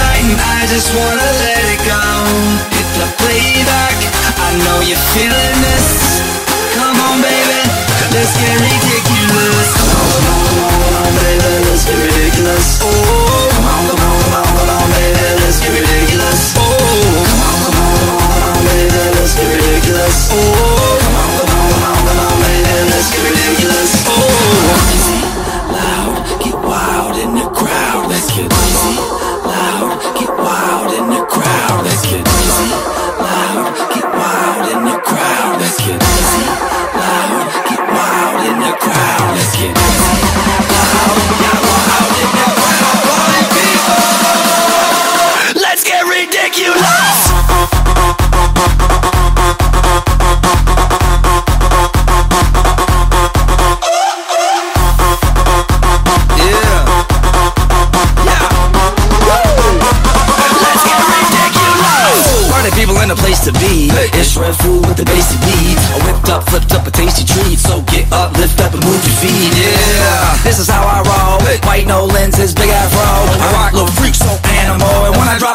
night. And I just wanna let it go. Hit the playback, I know you're feeling this. Come on baby, let's get ridiculous. To be. It's red with the. I whipped up, flipped up a tasty treat. So get up, lift up, and move your feet. Yeah, this is how I roll. White no lenses, big afro. I rock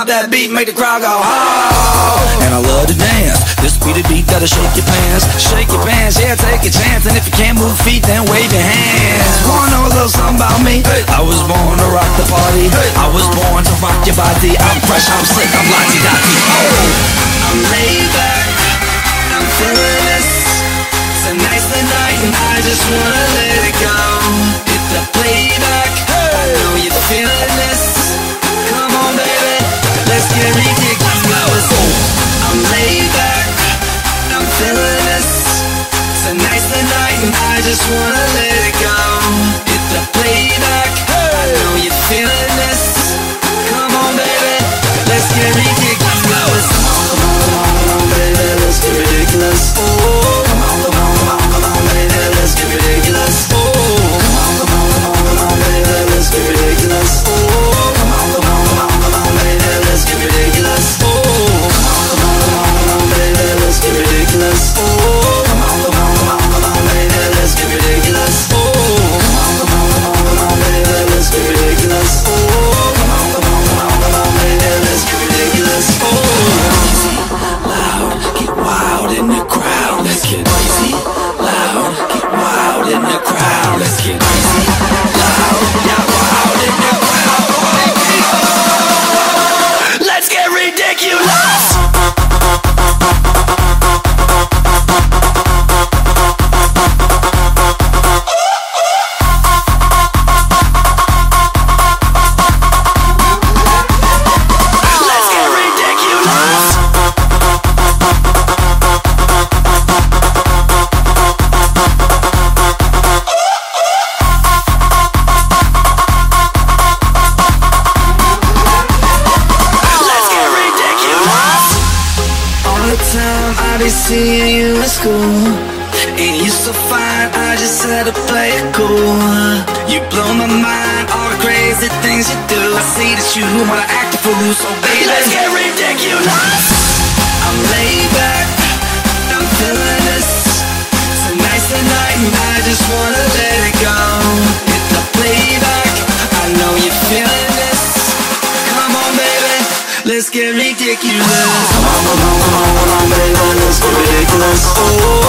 drop that beat, make the crowd go oh. And I love to dance. This be the beat that'll shake your pants. Shake your pants, yeah, take a chance. And if you can't move feet, then wave your hands. Wanna know a little something about me? I was born to rock the party. I was born to rock your body. I'm fresh, I'm sick, I'm lottie dotty. Oh, just wanna let Let's get time I be seeing you in school. And you're so fine, I just had to play it cool. You blow my mind, all the crazy things you do. I see that you wanna act a fool, so baby, let's get ridiculous. Let's get ridiculous. Oh,